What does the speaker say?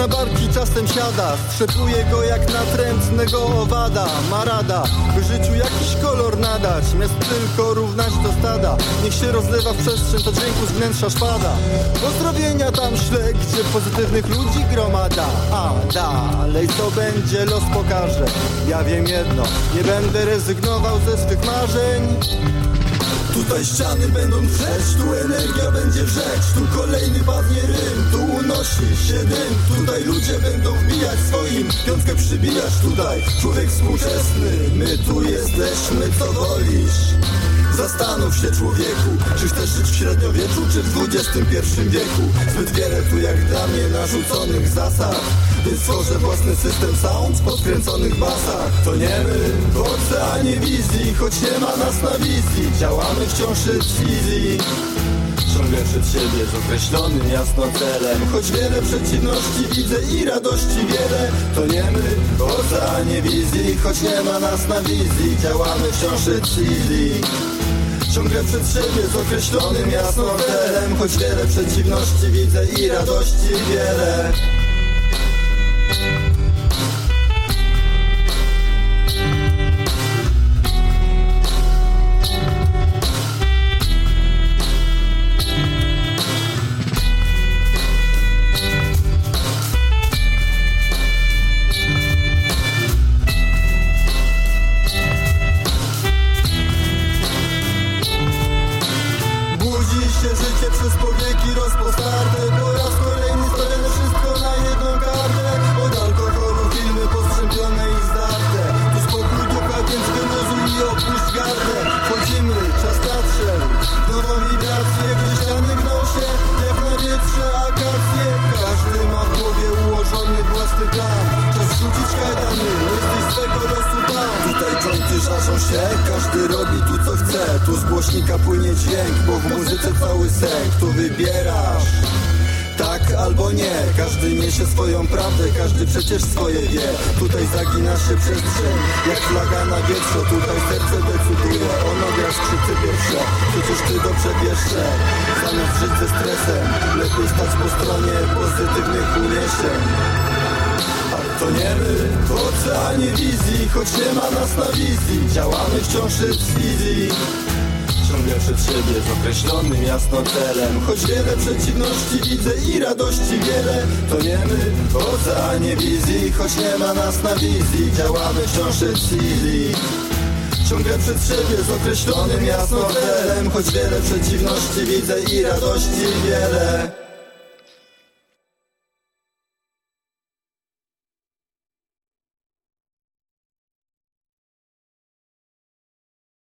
na barki czasem siada. Strzepuje go jak natrętnego owada. Marada, by życiu jakiś kolor nadać. Miast tylko równać do stada. Niech się rozlewa w przestrzeń, to dźwięku z wnętrza szpada. Pozdrowienia tam szle, gdzie pozytywnych ludzi gromada. A dalej co będzie, los pokaże. Ja wiem jedno, nie będę rezygnował ze swych marzeń Tutaj ściany będą drzeć, tu energia będzie wrzeć Tu kolejny padnie rym, tu unosi się dym. Tutaj ludzie będą wbijać swoim, piątkę przybijać Tutaj. Człowiek współczesny, my tu jesteśmy, co wolisz Zastanów się człowieku, czy chcesz żyć w średniowieczu, czy w XXI wieku. Zbyt wiele tu jak dla mnie narzuconych zasad. Więc stworzę własny system sound w podkręconych basach. To nie my, w oceanie wizji, choć nie ma nas na wizji. Działamy wciąż z wizji Ciągle przed siebie z określonym jasno celem Choć wiele przeciwności widzę i radości wiele To nie my, oceanie wizji Choć nie ma nas na wizji Działamy wciąż wizji Ciągle przed siebie z określonym jasno celem Choć wiele przeciwności widzę i radości wiele się życie przez powieki rozpostarte każdy robi tu co chce. Tu z głośnika płynie dźwięk, bo w muzyce cały sęk Tu wybierasz? Tak albo nie, każdy niesie swoją prawdę, każdy przecież swoje wie. Tutaj zagina się przestrzeń, jak flaga na wietrze. Tutaj serce decyduje, ono gra skrzypce pierwsze. Przecież ty dobrze wiesz, że zamiast żyć ze stresem Lepiej stać po stronie pozytywnych uniesień to nie my, w oceanie wizji Choć nie ma nas na wizji. Działamy wciąż z wizji. Ciągle przed siebie z określonym jasno celem Choć wiele przeciwności widzę i radości wiele. To nie my, w oceanie wizji Choć nie ma nas na wizji. Działamy wciąż z wizji. Ciągle przed siebie z określonym jasno celem Choć wiele przeciwności widzę i radości wiele